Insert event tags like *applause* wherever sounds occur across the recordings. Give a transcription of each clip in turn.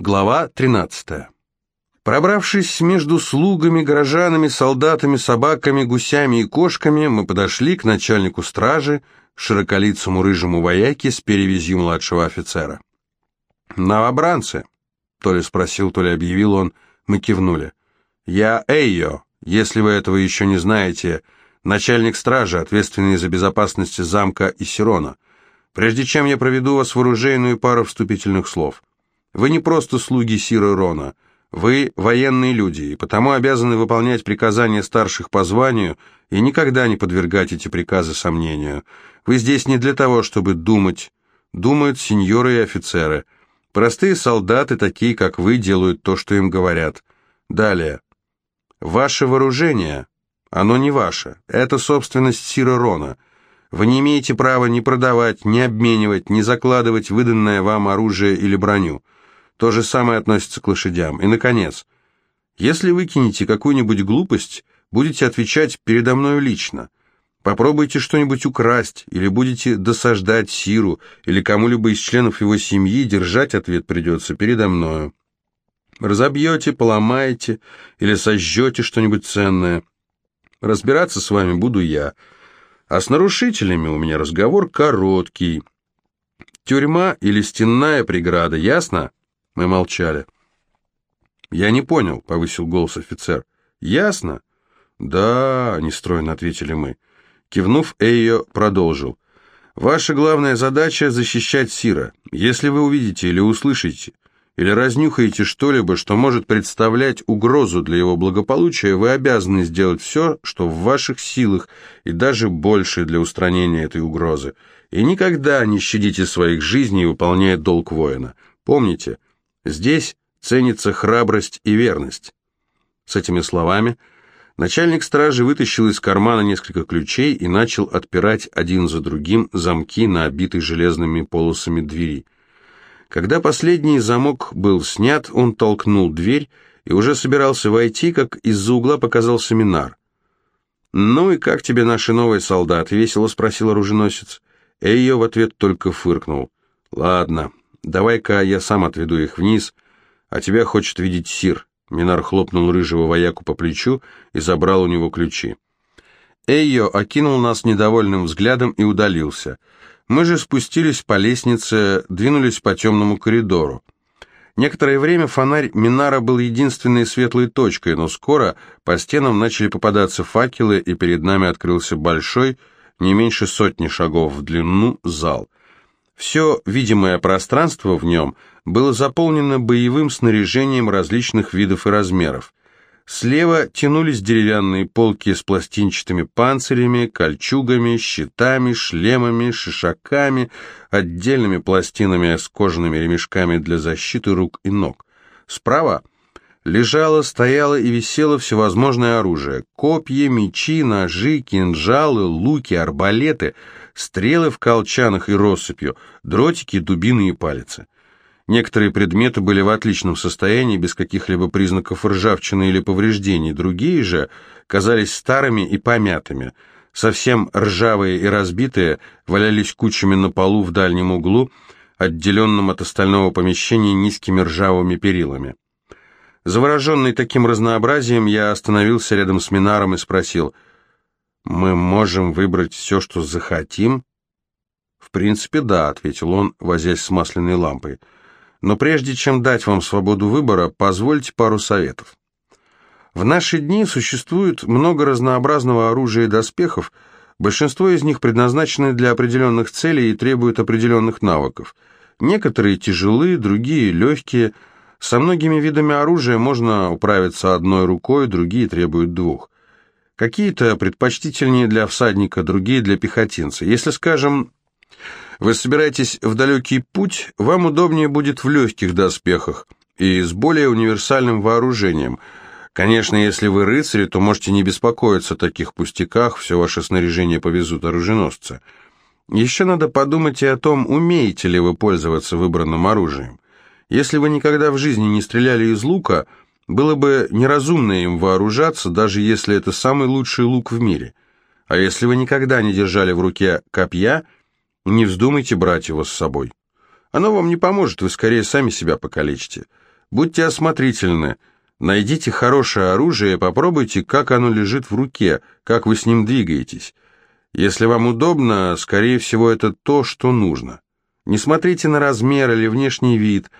Глава 13. Пробравшись между слугами, горожанами, солдатами, собаками, гусями и кошками, мы подошли к начальнику стражи, широколицому рыжему вояке с перевязью младшего офицера. «Новобранцы?» — то ли спросил, то ли объявил он, мы кивнули. «Я Эйо, если вы этого еще не знаете, начальник стражи, ответственный за безопасность замка Исерона. Прежде чем я проведу вас в оружейную пару вступительных слов». Вы не просто слуги Сира Рона, вы военные люди, и потому обязаны выполнять приказания старших по званию и никогда не подвергать эти приказы сомнению. Вы здесь не для того, чтобы думать. Думают сеньоры и офицеры. Простые солдаты, такие как вы, делают то, что им говорят. Далее. Ваше вооружение, оно не ваше. Это собственность Сира Рона. Вы не имеете права ни продавать, ни обменивать, ни закладывать выданное вам оружие или броню. То же самое относится к лошадям. И, наконец, если выкинете какую-нибудь глупость, будете отвечать передо мною лично. Попробуйте что-нибудь украсть, или будете досаждать Сиру, или кому-либо из членов его семьи, держать ответ придется передо мною. Разобьете, поломаете или сожжете что-нибудь ценное. Разбираться с вами буду я. А с нарушителями у меня разговор короткий. Тюрьма или стенная преграда, ясно? Мы молчали. «Я не понял», — повысил голос офицер. «Ясно?» «Да», — нестройно ответили мы. Кивнув, Эйо продолжил. «Ваша главная задача — защищать Сира. Если вы увидите или услышите, или разнюхаете что-либо, что может представлять угрозу для его благополучия, вы обязаны сделать все, что в ваших силах, и даже больше для устранения этой угрозы. И никогда не щадите своих жизней, выполняя долг воина. Помните, Здесь ценится храбрость и верность. С этими словами начальник стражи вытащил из кармана несколько ключей и начал отпирать один за другим замки на обитой железными полосами двери. Когда последний замок был снят, он толкнул дверь и уже собирался войти, как из-за угла показался Минар. «Ну и как тебе наши новые солдаты?» — весело спросил оруженосец. Эйо в ответ только фыркнул. «Ладно, Давай-ка я сам отведу их вниз, а тебя хочет видеть Сир». Минар хлопнул рыжего вояку по плечу и забрал у него ключи. Эйо окинул нас недовольным взглядом и удалился. Мы же спустились по лестнице, двинулись по темному коридору. Некоторое время фонарь Минара был единственной светлой точкой, но скоро по стенам начали попадаться факелы, и перед нами открылся большой, не меньше сотни шагов в длину, зал. Все видимое пространство в нем было заполнено боевым снаряжением различных видов и размеров. Слева тянулись деревянные полки с пластинчатыми панцирями, кольчугами, щитами, шлемами, шишаками, отдельными пластинами с кожаными ремешками для защиты рук и ног. Справа лежало, стояло и висело всевозможное оружие. Копья, мечи, ножи, кинжалы, луки, арбалеты — стрелы в колчанах и россыпью, дротики, дубины и палицы. Некоторые предметы были в отличном состоянии, без каких-либо признаков ржавчины или повреждений, другие же казались старыми и помятыми. Совсем ржавые и разбитые валялись кучами на полу в дальнем углу, отделенном от остального помещения низкими ржавыми перилами. Завороженный таким разнообразием, я остановился рядом с Минаром и спросил, «Мы можем выбрать все, что захотим?» «В принципе, да», — ответил он, возясь с масляной лампой. «Но прежде чем дать вам свободу выбора, позвольте пару советов. В наши дни существует много разнообразного оружия и доспехов, большинство из них предназначены для определенных целей и требуют определенных навыков. Некоторые тяжелые, другие легкие. Со многими видами оружия можно управиться одной рукой, другие требуют двух. Какие-то предпочтительнее для всадника, другие для пехотинца. Если, скажем, вы собираетесь в далекий путь, вам удобнее будет в легких доспехах и с более универсальным вооружением. Конечно, если вы рыцари, то можете не беспокоиться о таких пустяках, все ваше снаряжение повезут оруженосцы. Еще надо подумать и о том, умеете ли вы пользоваться выбранным оружием. Если вы никогда в жизни не стреляли из лука – было бы неразумно им вооружаться, даже если это самый лучший лук в мире. А если вы никогда не держали в руке копья, не вздумайте брать его с собой. Оно вам не поможет, вы скорее сами себя покалечите. Будьте осмотрительны. Найдите хорошее оружие и попробуйте, как оно лежит в руке, как вы с ним двигаетесь. Если вам удобно, скорее всего, это то, что нужно. Не смотрите на размер или внешний вид.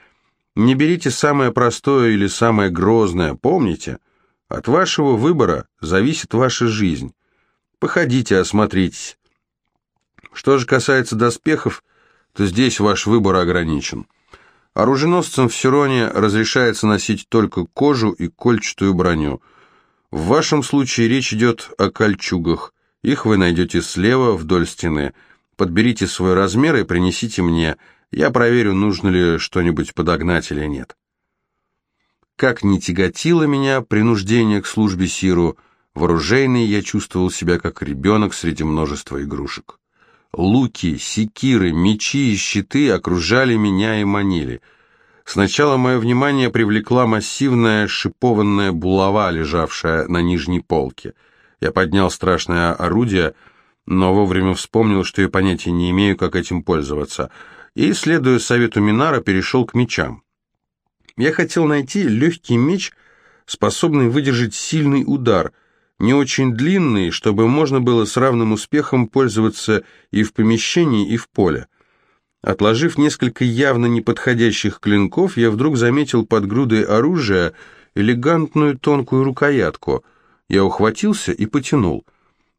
Не берите самое простое или самое грозное. Помните, от вашего выбора зависит ваша жизнь. Походите, осмотритесь. Что же касается доспехов, то здесь ваш выбор ограничен. Оруженосцам в Сироне разрешается носить только кожу и кольчатую броню. В вашем случае речь идет о кольчугах. Их вы найдете слева вдоль стены. Подберите свой размер и принесите мне. Я проверю, нужно ли что-нибудь подогнать или нет. Как не тяготило меня принуждение к службе Сиру, вооруженный я чувствовал себя как ребенок среди множества игрушек. Луки, секиры, мечи и щиты окружали меня и манили. Сначала мое внимание привлекла массивная шипованная булава, лежавшая на нижней полке. Я поднял страшное орудие, но вовремя вспомнил, что я понятия не имею, как этим пользоваться, и, следуя совету Минара, перешел к мечам. Я хотел найти легкий меч, способный выдержать сильный удар — не очень длинный, чтобы можно было с равным успехом пользоваться и в помещении, и в поле. Отложив несколько явно неподходящих клинков, я вдруг заметил под грудой оружия элегантную тонкую рукоятку. Я ухватился и потянул.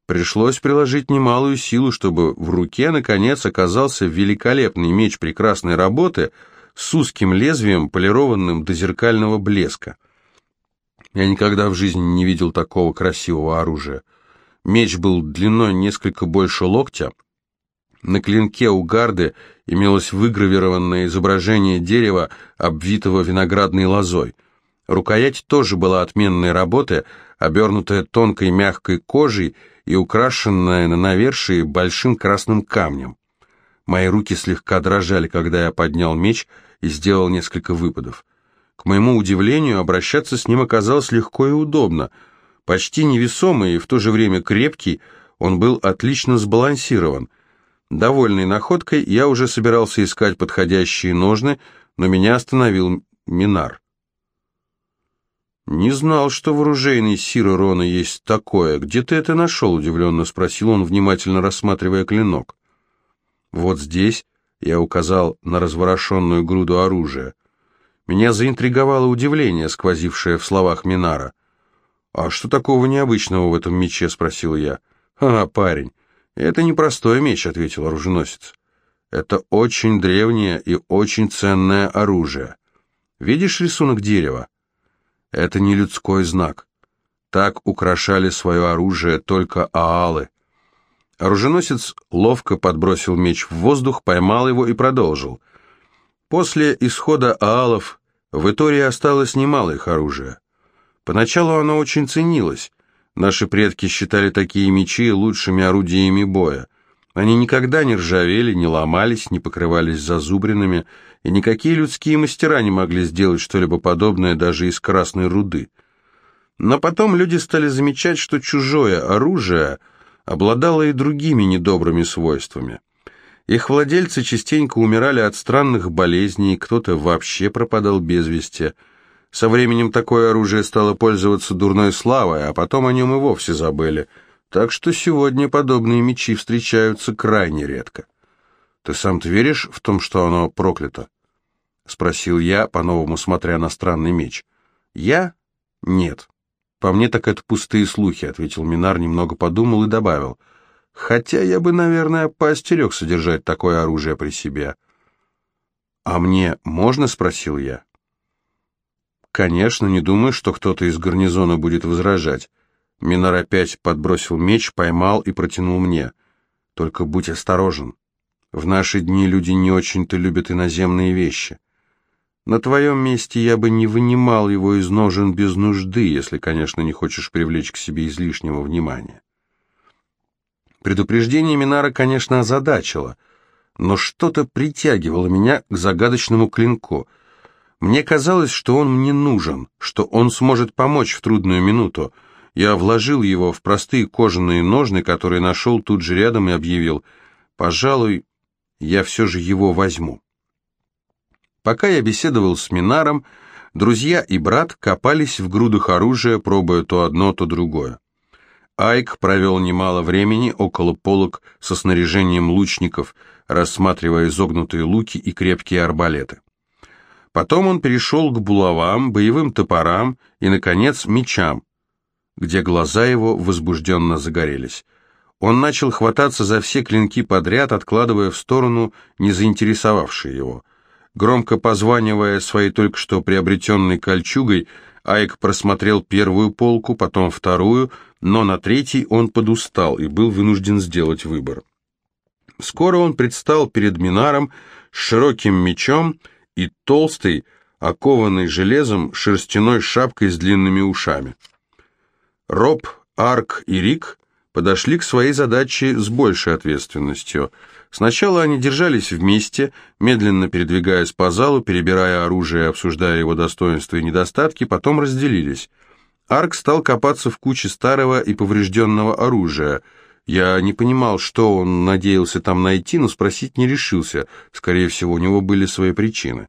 Пришлось приложить немалую силу, чтобы в руке, наконец, оказался великолепный меч прекрасной работы с узким лезвием, полированным до зеркального блеска. Я никогда в жизни не видел такого красивого оружия. Меч был длиной несколько больше локтя. На клинке у гарды имелось выгравированное изображение дерева, обвитого виноградной лозой. Рукоять тоже была отменной работы, обернутая тонкой мягкой кожей и украшенная на навершии большим красным камнем. Мои руки слегка дрожали, когда я поднял меч и сделал несколько выпадов. К моему удивлению, обращаться с ним оказалось легко и удобно. Почти невесомый и в то же время крепкий, он был отлично сбалансирован. Довольный находкой, я уже собирался искать подходящие ножны, но меня остановил Минар. «Не знал, что в оружейной Сира Рона есть такое. Где ты это нашел?» — удивленно спросил он, внимательно рассматривая клинок. «Вот здесь», — я указал на разворошенную груду оружия. Меня заинтриговало удивление, сквозившее в словах Минара. «А что такого необычного в этом мече?» — спросил я. «А, парень, это не простой меч», — ответил оруженосец. «Это очень древнее и очень ценное оружие. Видишь рисунок дерева? Это не людской знак. Так украшали свое оружие только аалы». Оруженосец ловко подбросил меч в воздух, поймал его и продолжил — После исхода аалов в Итории осталось немало их оружия. Поначалу оно очень ценилось. Наши предки считали такие мечи лучшими орудиями боя. Они никогда не ржавели, не ломались, не покрывались зазубринами, и никакие людские мастера не могли сделать что-либо подобное даже из красной руды. Но потом люди стали замечать, что чужое оружие обладало и другими недобрыми свойствами. Их владельцы частенько умирали от странных болезней, кто-то вообще пропадал без вести. Со временем такое оружие стало пользоваться дурной славой, а потом о нем и вовсе забыли. Так что сегодня подобные мечи встречаются крайне редко. «Ты сам-то веришь в том, что оно проклято?» — спросил я, по-новому смотря на странный меч. «Я? Нет. По мне так это пустые слухи», — ответил Минар, немного подумал и добавил — Хотя я бы, наверное, поостерег содержать такое оружие при себе. «А мне можно?» — спросил я. «Конечно, не думаю, что кто-то из гарнизона будет возражать». Минар опять подбросил меч, поймал и протянул мне. «Только будь осторожен. В наши дни люди не очень-то любят иноземные вещи. На твоем месте я бы не вынимал его из ножен без нужды, если, конечно, не хочешь привлечь к себе излишнего внимания». Предупреждение Минара, конечно, озадачило, но что-то притягивало меня к загадочному клинку. Мне казалось, что он мне нужен, что он сможет помочь в трудную минуту. Я вложил его в простые кожаные ножны, которые нашел тут же рядом, и объявил, «Пожалуй, я все же его возьму». Пока я беседовал с Минаром, Друзья и брат копались в грудах оружия, пробуя то одно, то другое. Айк провел немало времени около полок со снаряжением лучников, рассматривая изогнутые луки и крепкие арбалеты. Потом он перешел к булавам, боевым топорам и, наконец, мечам, где глаза его возбужденно загорелись. Он начал хвататься за все клинки подряд, откладывая в сторону не заинтересовавшие его. Громко позванивая своей только что приобретенной кольчугой, Айк просмотрел первую полку, потом вторую, но на третьей он подустал и был вынужден сделать выбор. Скоро он предстал перед Минаром с широким мечом и толстой, окованной железом, шерстяной шапкой с длинными ушами. Роб, Арк и Рик подошли к своей задаче с большей ответственностью. Сначала они держались вместе, медленно передвигаясь по залу, перебирая оружие, обсуждая его достоинства и недостатки, потом разделились. Арк стал копаться в куче старого и поврежденного оружия. Я не понимал, что он надеялся там найти, но спросить не решился. Скорее всего, у него были свои причины.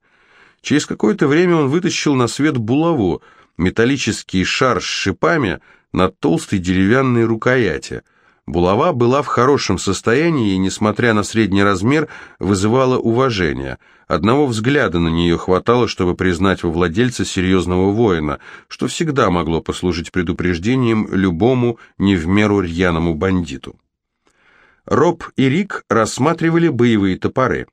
Через какое-то время он вытащил на свет булаву, металлический шар с шипами на толстой деревянной рукояти. Булава была в хорошем состоянии и, несмотря на средний размер, вызывала уважение. Одного взгляда на нее хватало, чтобы признать во владельце серьезного воина, что всегда могло послужить предупреждением любому не в меру рьяному бандиту. Роб и Рик рассматривали боевые топоры.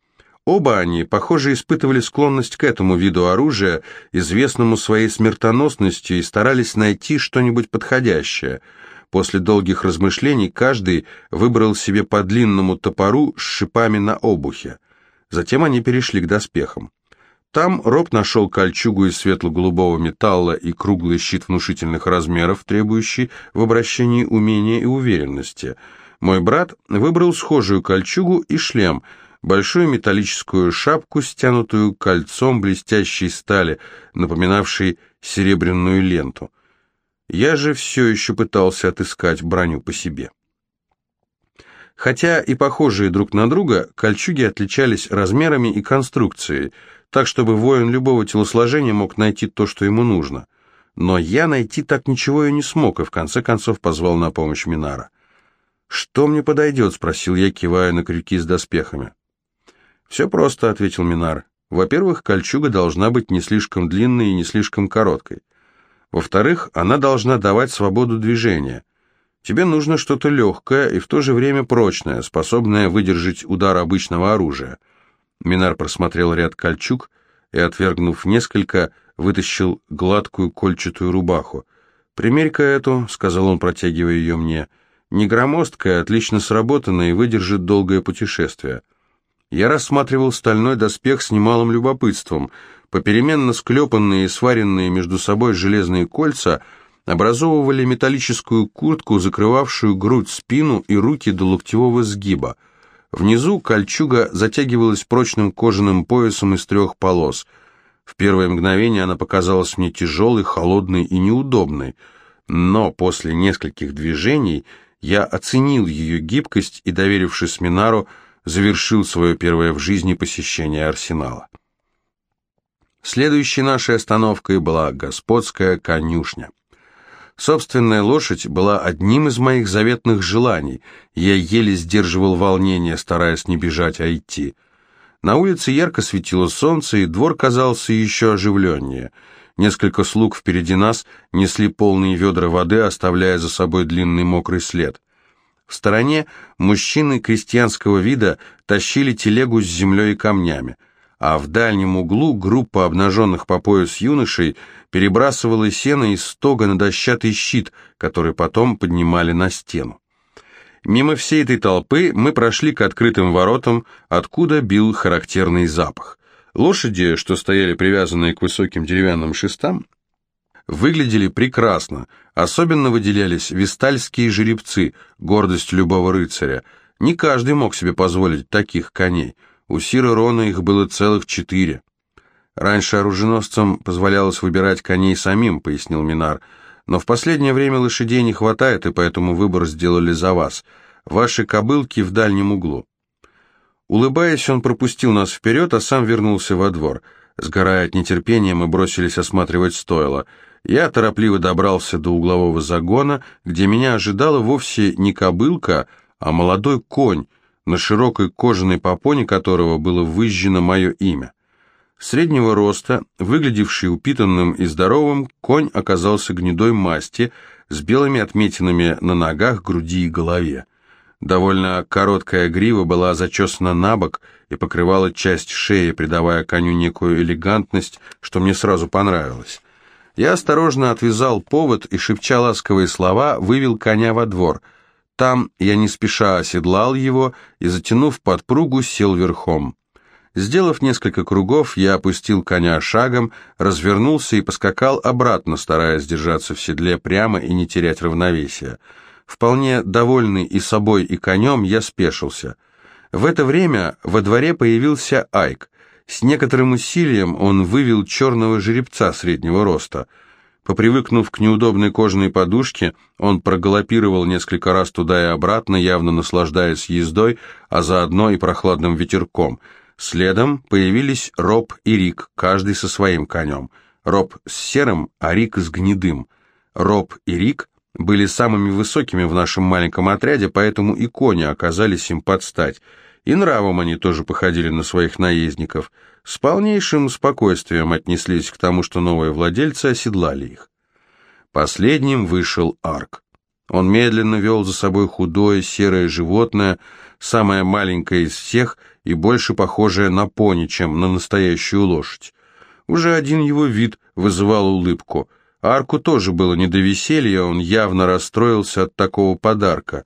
Оба они, похоже, испытывали склонность к этому виду оружия, известному своей смертоносностью, и старались найти что-нибудь подходящее. После долгих размышлений каждый выбрал себе по длинному топору с шипами на обухе. Затем они перешли к доспехам. Там Роб нашел кольчугу из светло-голубого металла и круглый щит внушительных размеров, требующий в обращении умения и уверенности. Мой брат выбрал схожую кольчугу и шлем – большую металлическую шапку, стянутую кольцом блестящей стали, напоминавшей серебряную ленту. Я же все еще пытался отыскать броню по себе. Хотя и похожие друг на друга, кольчуги отличались размерами и конструкцией, так чтобы воин любого телосложения мог найти то, что ему нужно. Но я найти так ничего и не смог, и в конце концов позвал на помощь Минара. «Что мне подойдет?» — спросил я, кивая на крюки с доспехами. «Все просто», — ответил Минар. «Во-первых, кольчуга должна быть не слишком длинной и не слишком короткой. Во-вторых, она должна давать свободу движения. Тебе нужно что-то легкое и в то же время прочное, способное выдержать удар обычного оружия». Минар просмотрел ряд кольчуг и, отвергнув несколько, вытащил гладкую кольчатую рубаху. «Примерь-ка эту», — сказал он, протягивая ее мне. «Не громоздкая, отлично сработанная и выдержит долгое путешествие». Я рассматривал стальной доспех с немалым любопытством. Попеременно склепанные и сваренные между собой железные кольца образовывали металлическую куртку, закрывавшую грудь, спину и руки до локтевого сгиба. Внизу кольчуга затягивалась прочным кожаным поясом из трех полос. В первое мгновение она показалась мне тяжелой, холодной и неудобной, но после нескольких движений я оценил ее гибкость и, доверившись Минару, завершил свое первое в жизни посещение арсенала. Следующей нашей остановкой была господская конюшня. Собственная лошадь была одним из моих заветных желаний, я еле сдерживал волнение, стараясь не бежать, а идти. На улице ярко светило солнце, и двор казался еще оживленнее. Несколько слуг впереди нас несли полные ведра воды, оставляя за собой длинный мокрый след. В стороне мужчины крестьянского вида тащили телегу с землей и камнями, а в дальнем углу группа обнаженных по пояс юношей перебрасывала сено из стога на дощатый щит, который потом поднимали на стену. Мимо всей этой толпы мы прошли к открытым воротам, откуда бил характерный запах. Лошади, что стояли привязанные к высоким деревянным шестам, выглядели прекрасно, особенно выделялись вестальские жеребцы, гордость любого рыцаря. Не каждый мог себе позволить таких коней, у Сира Рона их было целых четыре. Раньше оруженосцам позволялось выбирать коней самим, пояснил Минар, но в последнее время лошадей не хватает, и поэтому выбор сделали за вас. Ваши кобылки в дальнем углу. Улыбаясь, он пропустил нас вперед, а сам вернулся во двор – Сгорая от нетерпения, мы бросились осматривать стойло. Я торопливо добрался до углового загона, где меня ожидала вовсе не кобылка, а молодой конь, на широкой кожаной попоне которого было выжжено мое имя. Среднего роста, выглядевший упитанным и здоровым, конь оказался гнедой масти, с белыми отметинами на ногах, груди и голове. Довольно короткая грива была зачесана на бок и покрывала часть шеи, придавая коню некую элегантность, что мне сразу понравилось. Я осторожно отвязал повод и, шепча ласковые слова, вывел коня во двор. Там я не спеша оседлал его и, затянув подпругу, сел верхом. Сделав несколько кругов, я опустил коня шагом, развернулся и поскакал обратно, стараясь держаться в седле прямо и не терять равновесия. Вполне довольный и собой, и конем, я спешился. В это время во дворе появился Айк. С некоторым усилием он вывел черного жеребца среднего роста. Попривыкнув к неудобной кожаной подушке, он прогалопировал несколько раз туда и обратно, явно наслаждаясь ездой, а заодно и прохладным ветерком — Следом появились Роб и Рик, каждый со своим конем. Роб с серым, а Рик с гнедым. Роб и Рик были самыми высокими в нашем маленьком отряде, поэтому и кони оказались им подстать. И нравом они тоже походили на своих наездников. С полнейшим спокойствием отнеслись к тому, что новые владельцы оседлали их. Последним вышел Арк. Он медленно вел за собой худое серое животное, самое маленькое из всех — и больше похожая на пони, чем на настоящую лошадь. Уже один его вид вызывал улыбку. Арку тоже было не до веселья, он явно расстроился от такого подарка.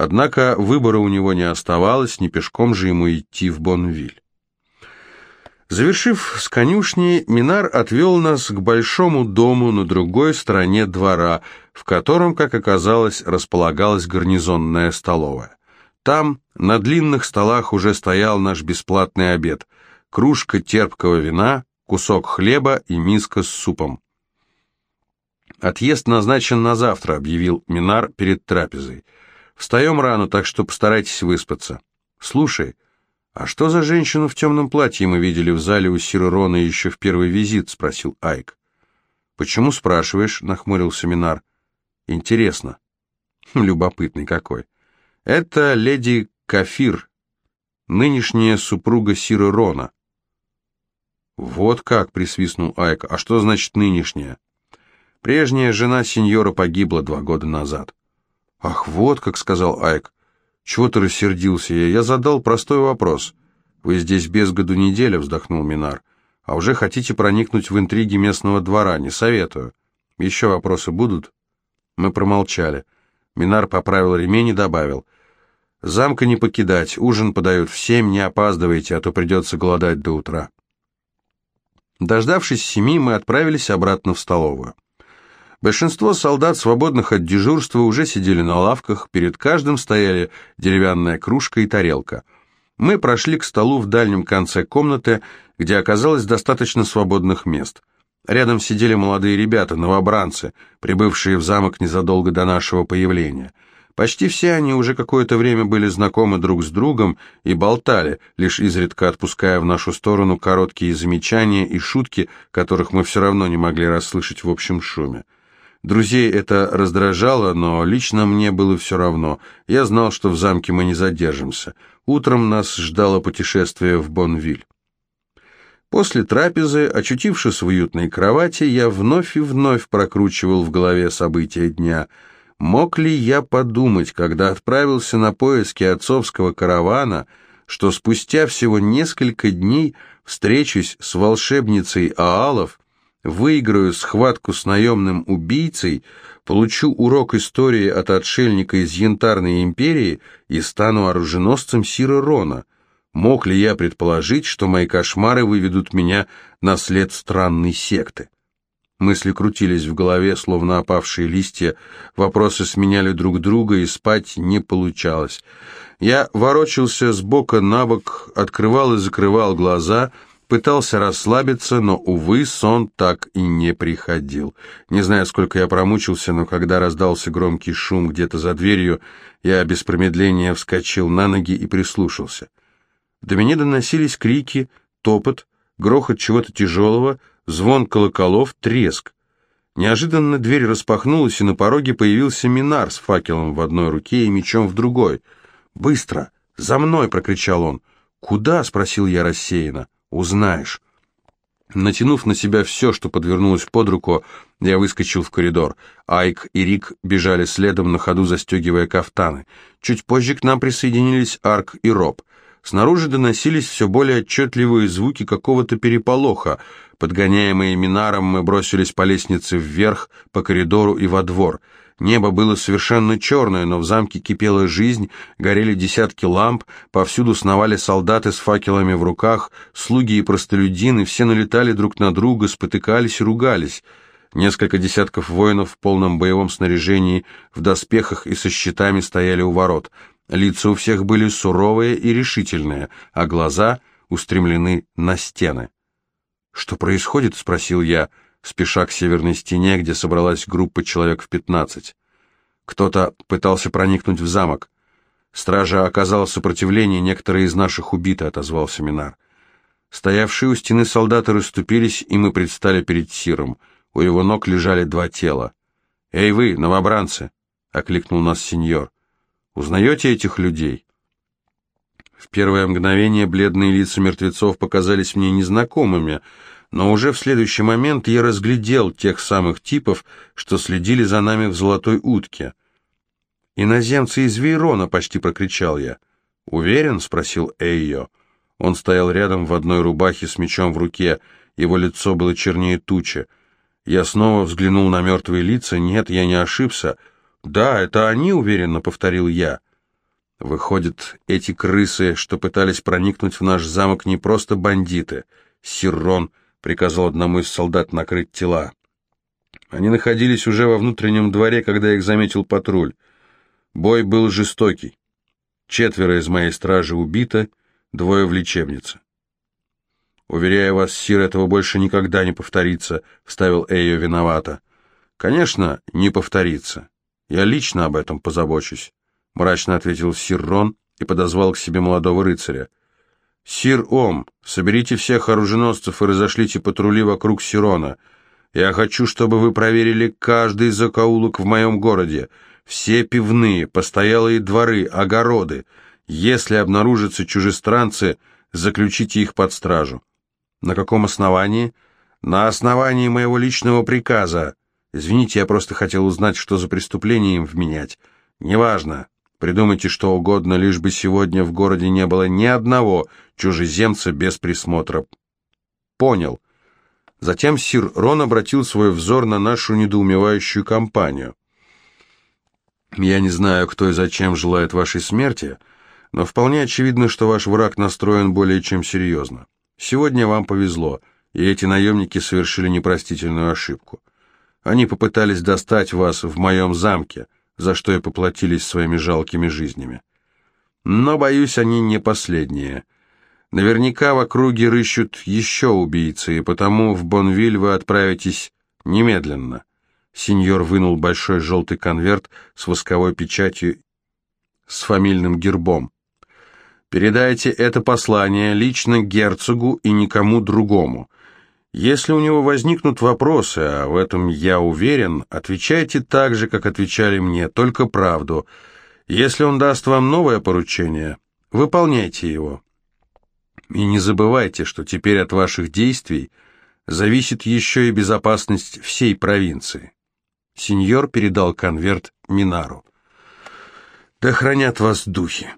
Однако выбора у него не оставалось, не пешком же ему идти в Бонвиль. Завершив с конюшней, Минар отвел нас к большому дому на другой стороне двора, в котором, как оказалось, располагалась гарнизонная столовая. Там на длинных столах уже стоял наш бесплатный обед. Кружка терпкого вина, кусок хлеба и миска с супом. «Отъезд назначен на завтра», — объявил Минар перед трапезой. «Встаем рано, так что постарайтесь выспаться. Слушай, а что за женщину в темном платье мы видели в зале у Сиры Рона еще в первый визит?» — спросил Айк. «Почему спрашиваешь?» — нахмурился Минар. «Интересно». *laughs* «Любопытный какой». Это леди Кафир, нынешняя супруга Сиры Рона. Вот как, присвистнул Айк. А что значит нынешняя? Прежняя жена сеньора погибла два года назад. Ах, вот как сказал Айк. Чего ты рассердился я? Я задал простой вопрос. Вы здесь без году неделя, вздохнул Минар. А уже хотите проникнуть в интриги местного двора, не советую. Еще вопросы будут? Мы промолчали. Минар поправил ремень и добавил — Замка не покидать, ужин подают в семь, не опаздывайте, а то придется голодать до утра. Дождавшись семи, мы отправились обратно в столовую. Большинство солдат, свободных от дежурства, уже сидели на лавках, перед каждым стояли деревянная кружка и тарелка. Мы прошли к столу в дальнем конце комнаты, где оказалось достаточно свободных мест. Рядом сидели молодые ребята, новобранцы, прибывшие в замок незадолго до нашего появления – Почти все они уже какое-то время были знакомы друг с другом и болтали, лишь изредка отпуская в нашу сторону короткие замечания и шутки, которых мы все равно не могли расслышать в общем шуме. Друзей это раздражало, но лично мне было все равно. Я знал, что в замке мы не задержимся. Утром нас ждало путешествие в Бонвиль. После трапезы, очутившись в уютной кровати, я вновь и вновь прокручивал в голове события дня — Мог ли я подумать, когда отправился на поиски отцовского каравана, что спустя всего несколько дней встречусь с волшебницей Аалов, выиграю схватку с наемным убийцей, получу урок истории от отшельника из Янтарной империи и стану оруженосцем Сира Рона? Мог ли я предположить, что мои кошмары выведут меня на след странной секты? Мысли крутились в голове, словно опавшие листья, вопросы сменяли друг друга, и спать не получалось. Я ворочался с бока на бок, открывал и закрывал глаза, пытался расслабиться, но, увы, сон так и не приходил. Не знаю, сколько я промучился, но когда раздался громкий шум где-то за дверью, я без промедления вскочил на ноги и прислушался. До меня доносились крики, топот, грохот чего-то тяжелого, звон колоколов, треск. Неожиданно дверь распахнулась, и на пороге появился Минар с факелом в одной руке и мечом в другой. «Быстро! За мной!» — прокричал он. «Куда?» — спросил я рассеянно. «Узнаешь». Натянув на себя все, что подвернулось под руку, я выскочил в коридор. Айк и Рик бежали следом, на ходу застегивая кафтаны. Чуть позже к нам присоединились Арк и Роб. Снаружи доносились все более отчетливые звуки какого-то переполоха. Подгоняемые Минаром, мы бросились по лестнице вверх, по коридору и во двор — Небо было совершенно черное, но в замке кипела жизнь, горели десятки ламп, повсюду сновали солдаты с факелами в руках, слуги и простолюдины, все налетали друг на друга, спотыкались и ругались. Несколько десятков воинов в полном боевом снаряжении, в доспехах и со щитами стояли у ворот. Лица у всех были суровые и решительные, а глаза устремлены на стены. «Что происходит?» — спросил я. — спеша к северной стене, где собралась группа человек в пятнадцать. Кто-то пытался проникнуть в замок. Стража оказала сопротивление, некоторые из наших убиты, отозвался Минар. Стоявшие у стены солдаты расступились, и мы предстали перед Сиром. У его ног лежали два тела. «Эй вы, новобранцы!» — окликнул нас сеньор. «Узнаете этих людей?» В первое мгновение бледные лица мертвецов показались мне незнакомыми — но уже в следующий момент я разглядел тех самых типов, что следили за нами в «Золотой утке». «Иноземцы из Вейрона!» — почти прокричал я. «Уверен?» — спросил Эйо. Он стоял рядом в одной рубахе с мечом в руке, его лицо было чернее тучи. Я снова взглянул на мертвые лица. Нет, я не ошибся. «Да, это они», — уверенно повторил я. Выходит, эти крысы, что пытались проникнуть в наш замок, не просто бандиты. Сиррон приказал одному из солдат накрыть тела. Они находились уже во внутреннем дворе, когда их заметил патруль. Бой был жестокий. Четверо из моей стражи убито, двое в лечебнице. «Уверяю вас, Сир, этого больше никогда не повторится», — вставил Эйо виновато. «Конечно, не повторится. Я лично об этом позабочусь», — мрачно ответил Сир Рон и подозвал к себе молодого рыцаря. «Сир Ом, соберите всех оруженосцев и разошлите патрули вокруг Сирона. Я хочу, чтобы вы проверили каждый закоулок в моем городе, все пивные, постоялые дворы, огороды. Если обнаружатся чужестранцы, заключите их под стражу». «На каком основании?» «На основании моего личного приказа. Извините, я просто хотел узнать, что за преступление им вменять. Неважно. Придумайте что угодно, лишь бы сегодня в городе не было ни одного чужеземца без присмотра. Понял. Затем сир Рон обратил свой взор на нашу недоумевающую компанию. Я не знаю, кто и зачем желает вашей смерти, но вполне очевидно, что ваш враг настроен более чем серьезно. Сегодня вам повезло, и эти наемники совершили непростительную ошибку. Они попытались достать вас в моем замке — за что и поплатились своими жалкими жизнями. Но, боюсь, они не последние. Наверняка в округе рыщут еще убийцы, и потому в Бонвиль вы отправитесь немедленно. Сеньор вынул большой желтый конверт с восковой печатью с фамильным гербом. Передайте это послание лично герцогу и никому другому. Если у него возникнут вопросы, а в этом я уверен, отвечайте так же, как отвечали мне, только правду. Если он даст вам новое поручение, выполняйте его. И не забывайте, что теперь от ваших действий зависит еще и безопасность всей провинции. Сеньор передал конверт Минару. «Да хранят вас духи!»